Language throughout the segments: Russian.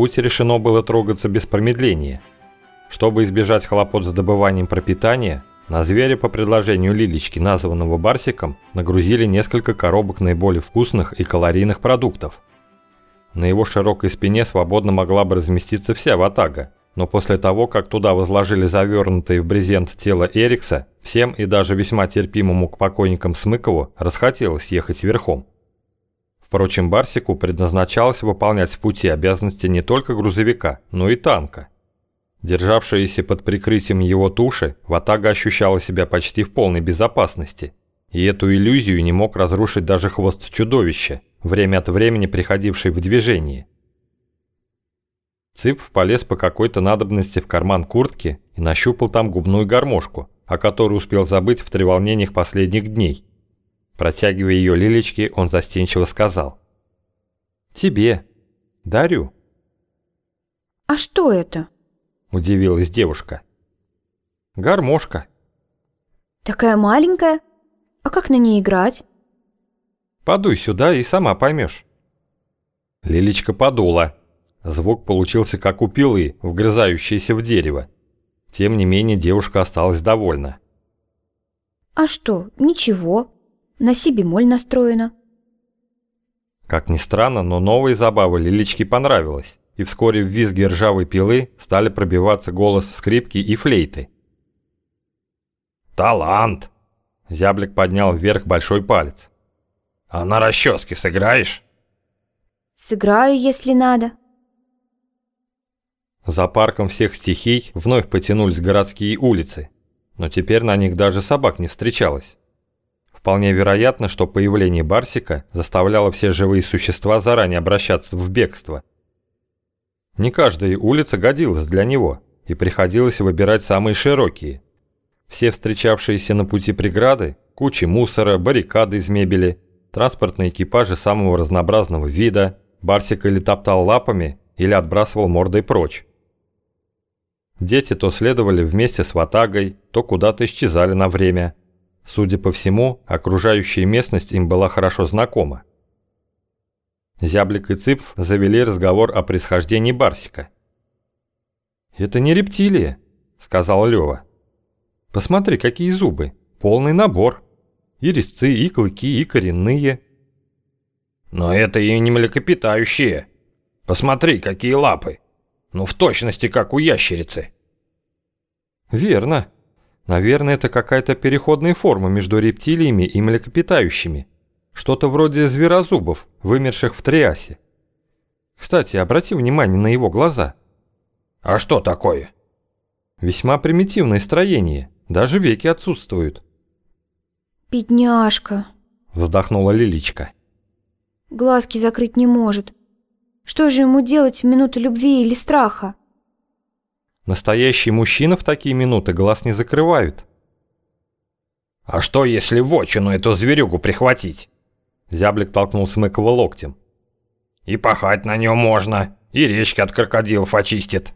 путь решено было трогаться без промедления. Чтобы избежать хлопот с добыванием пропитания, на зверя по предложению Лилечки, названного Барсиком, нагрузили несколько коробок наиболее вкусных и калорийных продуктов. На его широкой спине свободно могла бы разместиться вся ватага, но после того, как туда возложили завернутое в брезент тело Эрикса, всем и даже весьма терпимому к покойникам Смыкову расхотелось ехать верхом. Впрочем, Барсику предназначалось выполнять в пути обязанности не только грузовика, но и танка. Державшаяся под прикрытием его туши, Ватага ощущала себя почти в полной безопасности. И эту иллюзию не мог разрушить даже хвост чудовища, время от времени приходивший в движение. Цып полез по какой-то надобности в карман куртки и нащупал там губную гармошку, о которой успел забыть в треволнениях последних дней. Протягивая ее Лилечке, он застенчиво сказал. «Тебе. Дарю». «А что это?» – удивилась девушка. «Гармошка». «Такая маленькая? А как на ней играть?» «Подуй сюда и сама поймешь». Лилечка подула. Звук получился как у пилы, вгрызающейся в дерево. Тем не менее девушка осталась довольна. «А что, ничего на си бемоль настроена. Как ни странно, но новые забавы Лилечке понравилось, и вскоре в визге ржавой пилы стали пробиваться голос скрипки и флейты. «Талант!» Зяблик поднял вверх большой палец. «А на расческе сыграешь?» «Сыграю, если надо». За парком всех стихий вновь потянулись городские улицы, но теперь на них даже собак не встречалось. Вполне вероятно, что появление Барсика заставляло все живые существа заранее обращаться в бегство. Не каждая улица годилась для него, и приходилось выбирать самые широкие. Все встречавшиеся на пути преграды, кучи мусора, баррикады из мебели, транспортные экипажи самого разнообразного вида, Барсик или топтал лапами, или отбрасывал мордой прочь. Дети то следовали вместе с ватагой, то куда-то исчезали на время – Судя по всему, окружающая местность им была хорошо знакома. Зяблик и Цыпф завели разговор о происхождении Барсика. «Это не рептилия», — сказал Лёва. «Посмотри, какие зубы, полный набор. И резцы, и клыки, и коренные». «Но это и не млекопитающие. Посмотри, какие лапы. Ну, в точности, как у ящерицы». «Верно», Наверное, это какая-то переходная форма между рептилиями и млекопитающими. Что-то вроде зверозубов, вымерших в Триасе. Кстати, обрати внимание на его глаза. А что такое? Весьма примитивное строение, даже веки отсутствуют. «Бедняжка», – вздохнула Лиличка. «Глазки закрыть не может. Что же ему делать в минуту любви или страха?» Настоящий мужчина в такие минуты глаз не закрывают. «А что, если в очину эту зверюгу прихватить?» Зяблик толкнул Смыкова локтем. «И пахать на нем можно, и речки от крокодилов очистит».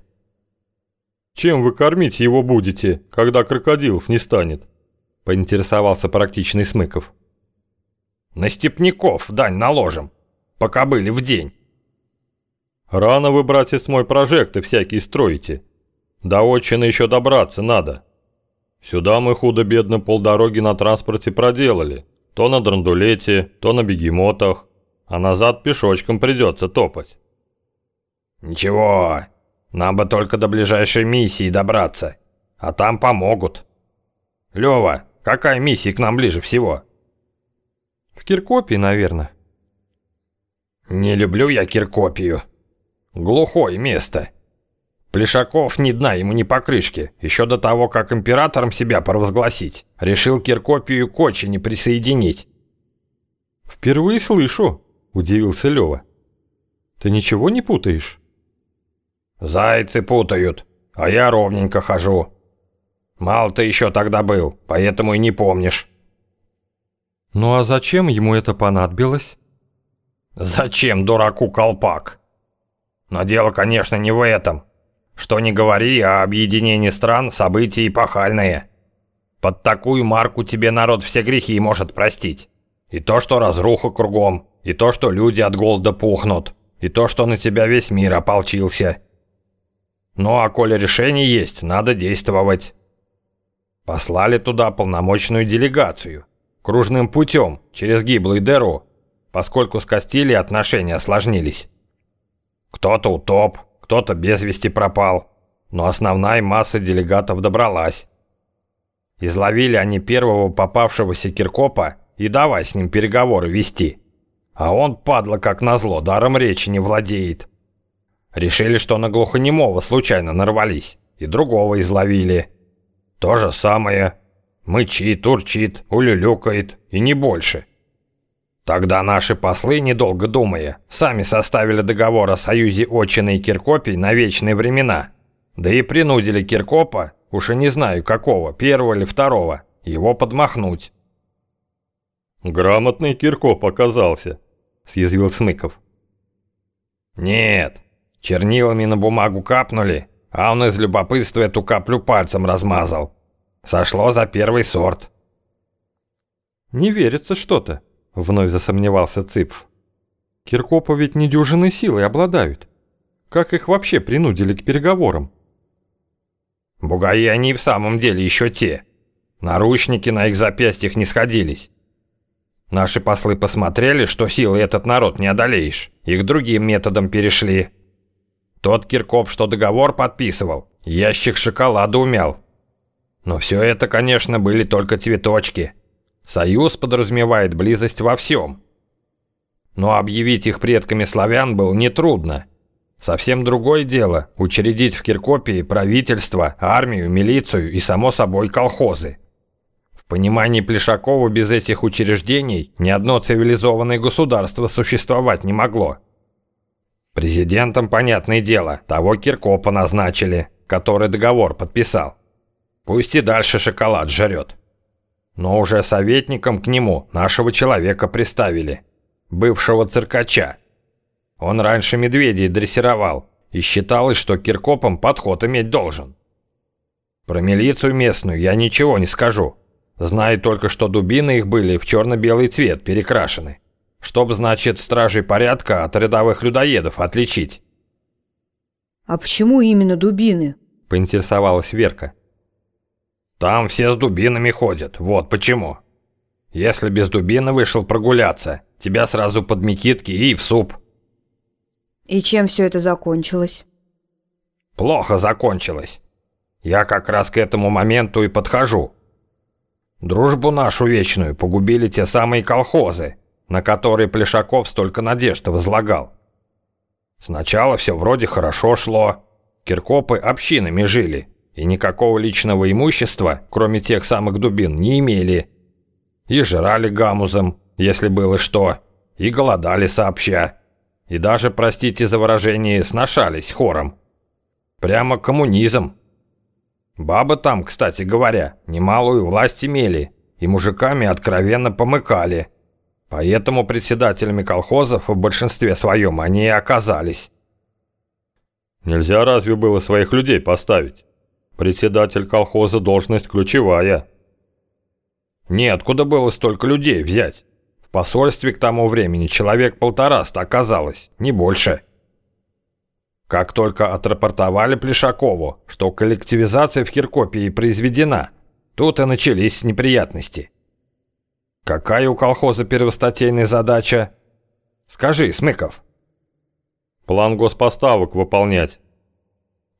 «Чем вы кормить его будете, когда крокодилов не станет?» Поинтересовался практичный Смыков. «На степняков дань наложим, пока были в день». «Рано вы, братец мой, прожекты всякие строите», до отчины еще добраться надо. Сюда мы худо-бедно полдороги на транспорте проделали. То на драндулете, то на бегемотах. А назад пешочком придется топать. Ничего, нам бы только до ближайшей миссии добраться. А там помогут. Лёва, какая миссия к нам ближе всего? В Киркопии, наверное. Не люблю я Киркопию. Глухое место. Плешаков ни дна ему ни покрышки. Еще до того, как императором себя провозгласить. Решил Киркопию к не присоединить. «Впервые слышу», – удивился Лёва. «Ты ничего не путаешь?» «Зайцы путают, а я ровненько хожу. Мало ты еще тогда был, поэтому и не помнишь». «Ну а зачем ему это понадобилось?» «Зачем дураку колпак?» «Но дело, конечно, не в этом. Что не говори, а объединение стран – события эпохальные. Под такую марку тебе народ все грехи может простить. И то, что разруха кругом, и то, что люди от голода пухнут, и то, что на тебя весь мир ополчился. Ну а коли решение есть, надо действовать. Послали туда полномочную делегацию, кружным путем, через гиблый дыру, поскольку с Кастилией отношения осложнились. Кто-то утоп, кто-то без вести пропал, но основная масса делегатов добралась. Изловили они первого попавшегося Киркопа и давай с ним переговоры вести. А он, падла как назло, даром речи не владеет. Решили, что на глухонемого случайно нарвались, и другого изловили. То же самое. Мычит, урчит, улюлюкает, и не больше. Тогда наши послы, недолго думая, сами составили договор о союзе Отчины и Киркопий на вечные времена. Да и принудили Киркопа, уж и не знаю какого, первого или второго, его подмахнуть. «Грамотный Киркоп оказался», — съязвил Смыков. «Нет, чернилами на бумагу капнули, а он из любопытства эту каплю пальцем размазал. Сошло за первый сорт». «Не верится что-то», Вновь засомневался Цыпф. Киркопа ведь недюжинной силой обладают. Как их вообще принудили к переговорам? Бугаи они в самом деле еще те. Наручники на их запястьях не сходились. Наши послы посмотрели, что силой этот народ не одолеешь, и к другим методам перешли. Тот Киркоп, что договор подписывал, ящик шоколада умял. Но все это, конечно, были только цветочки. Союз подразумевает близость во всем. Но объявить их предками славян было нетрудно. Совсем другое дело – учредить в Киркопии правительство, армию, милицию и, само собой, колхозы. В понимании Плешакова без этих учреждений ни одно цивилизованное государство существовать не могло. Президентом, понятное дело, того Киркопа назначили, который договор подписал. Пусть и дальше шоколад жрет. Но уже советником к нему нашего человека приставили, бывшего циркача. Он раньше медведей дрессировал и считалось, что Киркопом подход иметь должен. Про милицию местную я ничего не скажу. Знаю только, что дубины их были в черно-белый цвет перекрашены. Чтоб, значит, стражей порядка от рядовых людоедов отличить. «А почему именно дубины?» – поинтересовалась Верка. Там все с дубинами ходят, вот почему. Если без дубины вышел прогуляться, тебя сразу под микитки и в суп. И чем все это закончилось? Плохо закончилось. Я как раз к этому моменту и подхожу. Дружбу нашу вечную погубили те самые колхозы, на которые Плешаков столько надежд возлагал. Сначала все вроде хорошо шло. Киркопы общинами жили, и никакого личного имущества, кроме тех самых дубин, не имели. И жрали гамузом, если было что, и голодали сообща. И даже, простите за выражение, сношались хором. Прямо коммунизм. Бабы там, кстати говоря, немалую власть имели, и мужиками откровенно помыкали. Поэтому председателями колхозов в большинстве своем они и оказались. Нельзя разве было своих людей поставить? Председатель колхоза должность ключевая. Неоткуда было столько людей взять. В посольстве к тому времени человек полтораста оказалось, не больше. Как только отрапортовали Плешакову, что коллективизация в Киркопии произведена, тут и начались неприятности. Какая у колхоза первостатейная задача? Скажи, Смыков. План госпоставок выполнять.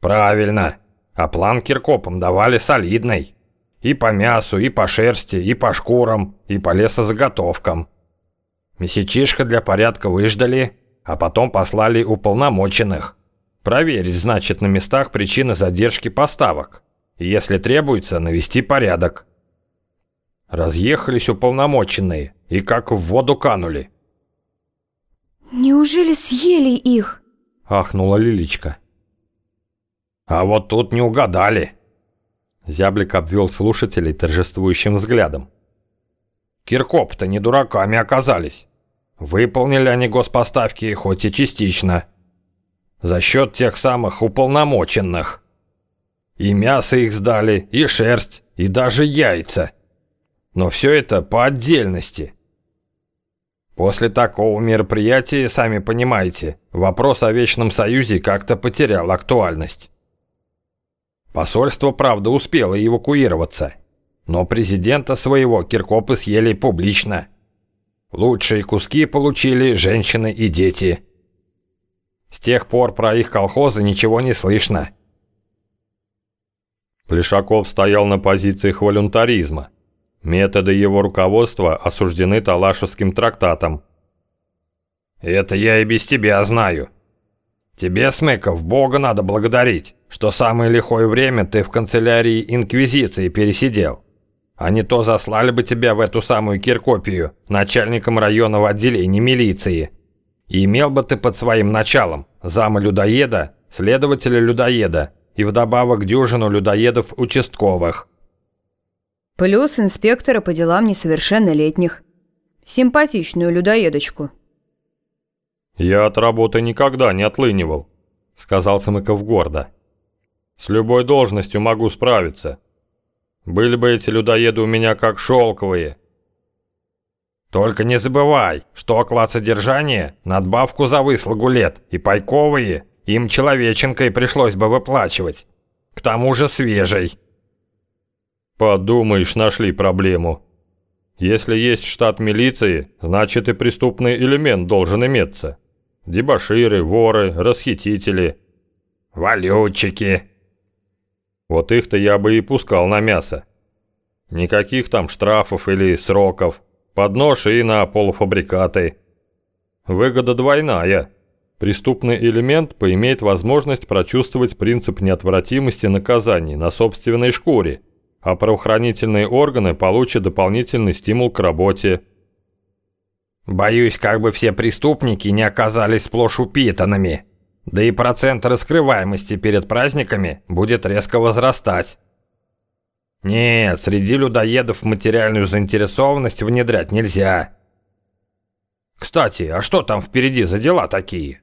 Правильно. А план Киркопам давали солидный. И по мясу, и по шерсти, и по шкурам, и по лесозаготовкам. Месячишка для порядка выждали, а потом послали уполномоченных. Проверить, значит, на местах причины задержки поставок. И если требуется, навести порядок. Разъехались уполномоченные и как в воду канули. «Неужели съели их?» – ахнула Лиличка. А вот тут не угадали. Зяблик обвел слушателей торжествующим взглядом. Киркоп-то не дураками оказались. Выполнили они госпоставки хоть и частично. За счет тех самых уполномоченных. И мясо их сдали, и шерсть, и даже яйца. Но все это по отдельности. После такого мероприятия, сами понимаете, вопрос о Вечном Союзе как-то потерял актуальность. Посольство, правда, успело эвакуироваться, но президента своего киркопы съели публично. Лучшие куски получили женщины и дети. С тех пор про их колхозы ничего не слышно. Плешаков стоял на позициях волюнтаризма. Методы его руководства осуждены Талашевским трактатом. «Это я и без тебя знаю. Тебе, Смыков, Бога надо благодарить, что самое лихое время ты в канцелярии Инквизиции пересидел. А не то заслали бы тебя в эту самую Киркопию, начальником районного отделения милиции. И имел бы ты под своим началом зама людоеда, следователя людоеда и вдобавок дюжину людоедов участковых». Плюс инспектора по делам несовершеннолетних. Симпатичную людоедочку. «Я от работы никогда не отлынивал», — сказал Самыков гордо. «С любой должностью могу справиться. Были бы эти людоеды у меня как шелковые». «Только не забывай, что оклад содержания, надбавку за выслугу лет и пайковые им человеченкой пришлось бы выплачивать. К тому же свежей». Подумаешь, нашли проблему. Если есть штат милиции, значит и преступный элемент должен иметься. Дебоширы, воры, расхитители. Валютчики. Вот их-то я бы и пускал на мясо. Никаких там штрафов или сроков. Под нож и на полуфабрикаты. Выгода двойная. Преступный элемент поимеет возможность прочувствовать принцип неотвратимости наказаний на собственной шкуре – а правоохранительные органы получат дополнительный стимул к работе. Боюсь, как бы все преступники не оказались сплошь упитанными. Да и процент раскрываемости перед праздниками будет резко возрастать. Нет, среди людоедов материальную заинтересованность внедрять нельзя. Кстати, а что там впереди за дела такие?